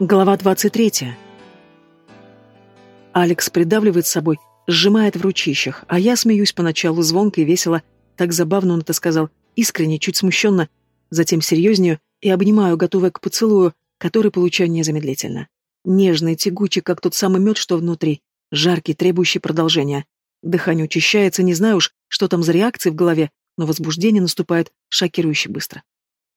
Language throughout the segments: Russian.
Глава 23. Алекс придавливает собой, сжимает в ручищах, а я смеюсь поначалу звонко и весело, так забавно он это сказал, искренне, чуть смущенно, затем серьезнее и обнимаю, готовая к поцелую, который получаю незамедлительно. Нежный, тягучий, как тот самый мед, что внутри, жаркий, требующий продолжения. Дыхание учащается, не знаю уж, что там за реакции в голове, но возбуждение наступает шокирующе быстро.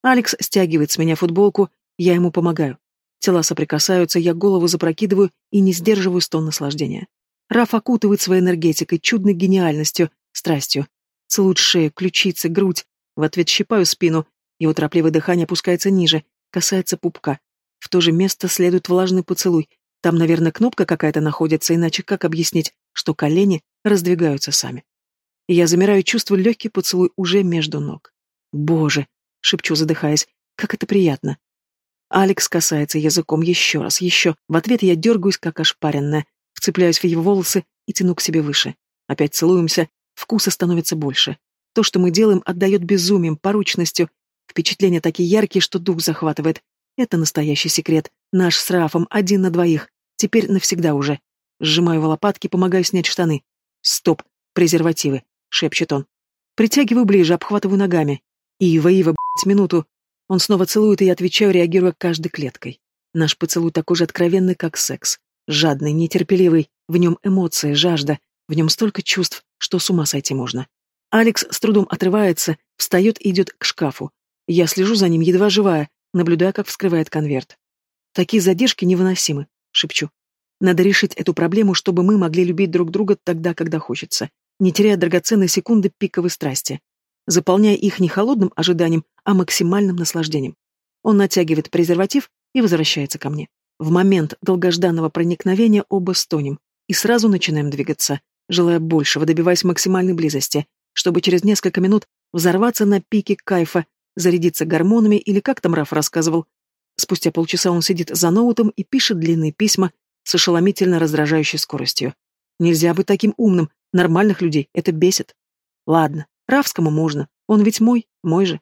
Алекс стягивает с меня футболку, я ему помогаю. Тела соприкасаются, я голову запрокидываю и не сдерживаю стон наслаждения. Раф окутывает своей энергетикой, чудной гениальностью, страстью. Целует шею, ключицы, грудь. В ответ щипаю спину. Его торопливое дыхание опускается ниже, касается пупка. В то же место следует влажный поцелуй. Там, наверное, кнопка какая-то находится, иначе как объяснить, что колени раздвигаются сами. я замираю, чувствую легкий поцелуй уже между ног. «Боже!» — шепчу, задыхаясь. «Как это приятно!» Алекс касается языком еще раз, еще. В ответ я дергаюсь, как ошпаренная, вцепляюсь в его волосы и тяну к себе выше. Опять целуемся, вкуса становится больше. То, что мы делаем, отдает безумием, поручностью. Впечатления такие яркие, что дух захватывает. Это настоящий секрет. Наш с Рафом, один на двоих. Теперь навсегда уже. Сжимаю его лопатки, помогаю снять штаны. «Стоп! Презервативы!» — шепчет он. Притягиваю ближе, обхватываю ногами. «Ива, Ива, блядь, минуту!» Он снова целует, и я отвечаю, реагируя каждой клеткой. Наш поцелуй такой же откровенный, как секс. Жадный, нетерпеливый, в нем эмоции, жажда, в нем столько чувств, что с ума сойти можно. Алекс с трудом отрывается, встает и идет к шкафу. Я слежу за ним, едва живая, наблюдая, как вскрывает конверт. Такие задержки невыносимы, шепчу. Надо решить эту проблему, чтобы мы могли любить друг друга тогда, когда хочется, не теряя драгоценной секунды пиковой страсти заполняя их не холодным ожиданием, а максимальным наслаждением. Он натягивает презерватив и возвращается ко мне. В момент долгожданного проникновения оба стонем и сразу начинаем двигаться, желая большего, добиваясь максимальной близости, чтобы через несколько минут взорваться на пике кайфа, зарядиться гормонами или как там Раф рассказывал. Спустя полчаса он сидит за ноутом и пишет длинные письма с ошеломительно раздражающей скоростью. Нельзя быть таким умным, нормальных людей это бесит. Ладно, Равскому можно. Он ведь мой, мой же.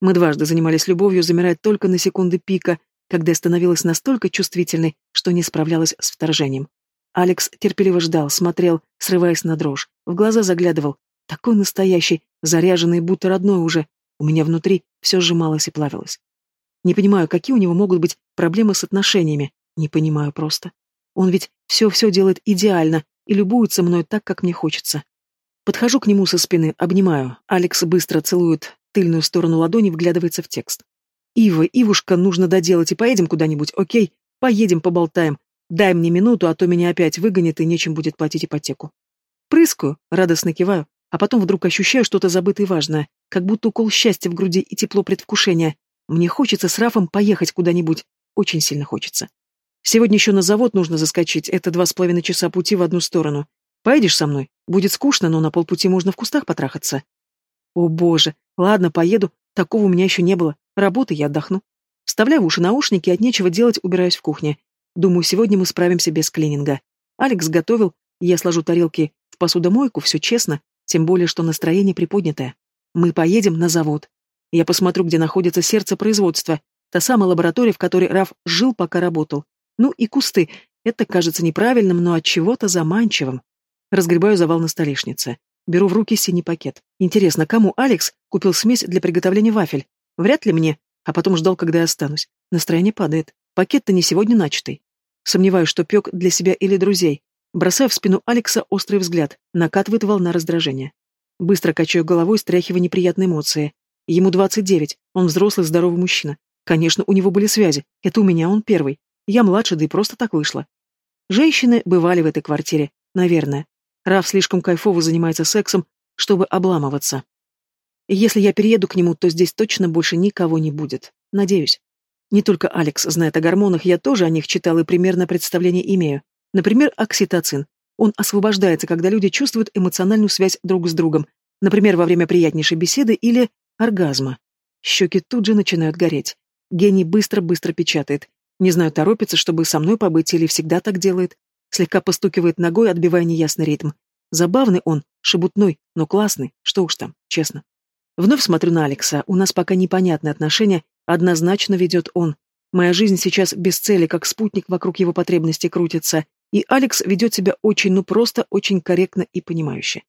Мы дважды занимались любовью, замирая только на секунды пика, когда я становилась настолько чувствительной, что не справлялась с вторжением. Алекс терпеливо ждал, смотрел, срываясь на дрожь, в глаза заглядывал. Такой настоящий, заряженный, будто родной уже. У меня внутри все сжималось и плавилось. Не понимаю, какие у него могут быть проблемы с отношениями. Не понимаю просто. Он ведь все-все делает идеально и любуется мной так, как мне хочется. Подхожу к нему со спины, обнимаю. Алекс быстро целует тыльную сторону ладони, вглядывается в текст. «Ива, Ивушка, нужно доделать и поедем куда-нибудь, окей? Поедем, поболтаем. Дай мне минуту, а то меня опять выгонят и нечем будет платить ипотеку». Прыскаю, радостно киваю, а потом вдруг ощущаю что-то забытое и важное, как будто укол счастья в груди и тепло предвкушения. Мне хочется с Рафом поехать куда-нибудь. Очень сильно хочется. Сегодня еще на завод нужно заскочить, это два с половиной часа пути в одну сторону. Поедешь со мной? Будет скучно, но на полпути можно в кустах потрахаться. О боже, ладно, поеду. Такого у меня еще не было. Работы я отдохну. Вставляю в уши наушники, от нечего делать убираюсь в кухне. Думаю, сегодня мы справимся без клининга. Алекс готовил, я сложу тарелки в посудомойку, все честно, тем более, что настроение приподнятое. Мы поедем на завод. Я посмотрю, где находится сердце производства, та самая лаборатория, в которой Раф жил, пока работал. Ну и кусты. Это кажется неправильным, но от чего-то заманчивым. Разгребаю завал на столешнице. Беру в руки синий пакет. Интересно, кому Алекс купил смесь для приготовления вафель? Вряд ли мне. А потом ждал, когда я останусь. Настроение падает. Пакет-то не сегодня начатый. Сомневаюсь, что пек для себя или друзей. Бросаю в спину Алекса острый взгляд. Накатывает волна раздражения. Быстро качаю головой, стряхивая неприятные эмоции. Ему 29. Он взрослый, здоровый мужчина. Конечно, у него были связи. Это у меня он первый. Я младше, да и просто так вышло. Женщины бывали в этой квартире. Наверное. Раф слишком кайфово занимается сексом, чтобы обламываться. если я перееду к нему, то здесь точно больше никого не будет. Надеюсь. Не только Алекс знает о гормонах, я тоже о них читал и примерно представление имею. Например, окситоцин. Он освобождается, когда люди чувствуют эмоциональную связь друг с другом, например, во время приятнейшей беседы или оргазма. Щеки тут же начинают гореть. Гений быстро-быстро печатает. Не знаю, торопится, чтобы со мной побыть или всегда так делает слегка постукивает ногой, отбивая неясный ритм. Забавный он, шебутной, но классный, что уж там, честно. Вновь смотрю на Алекса, у нас пока непонятные отношения, однозначно ведет он. Моя жизнь сейчас без цели, как спутник вокруг его потребностей крутится, и Алекс ведет себя очень, ну просто очень корректно и понимающе.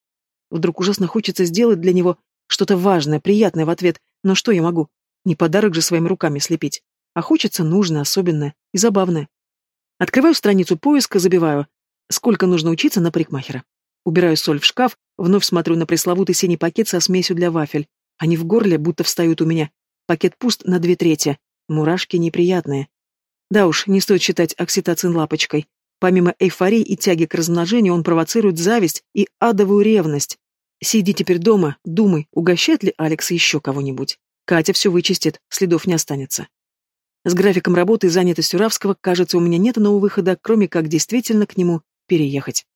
Вдруг ужасно хочется сделать для него что-то важное, приятное в ответ, но что я могу? Не подарок же своими руками слепить. А хочется нужное, особенное и забавное. Открываю страницу поиска, забиваю. Сколько нужно учиться на парикмахера? Убираю соль в шкаф, вновь смотрю на пресловутый синий пакет со смесью для вафель. Они в горле будто встают у меня. Пакет пуст на две трети. Мурашки неприятные. Да уж, не стоит считать окситоцин лапочкой. Помимо эйфории и тяги к размножению, он провоцирует зависть и адовую ревность. Сиди теперь дома, думай, угощает ли Алекс еще кого-нибудь. Катя все вычистит, следов не останется. С графиком работы и занятостью Равского, кажется, у меня нет иного выхода, кроме как действительно к нему переехать.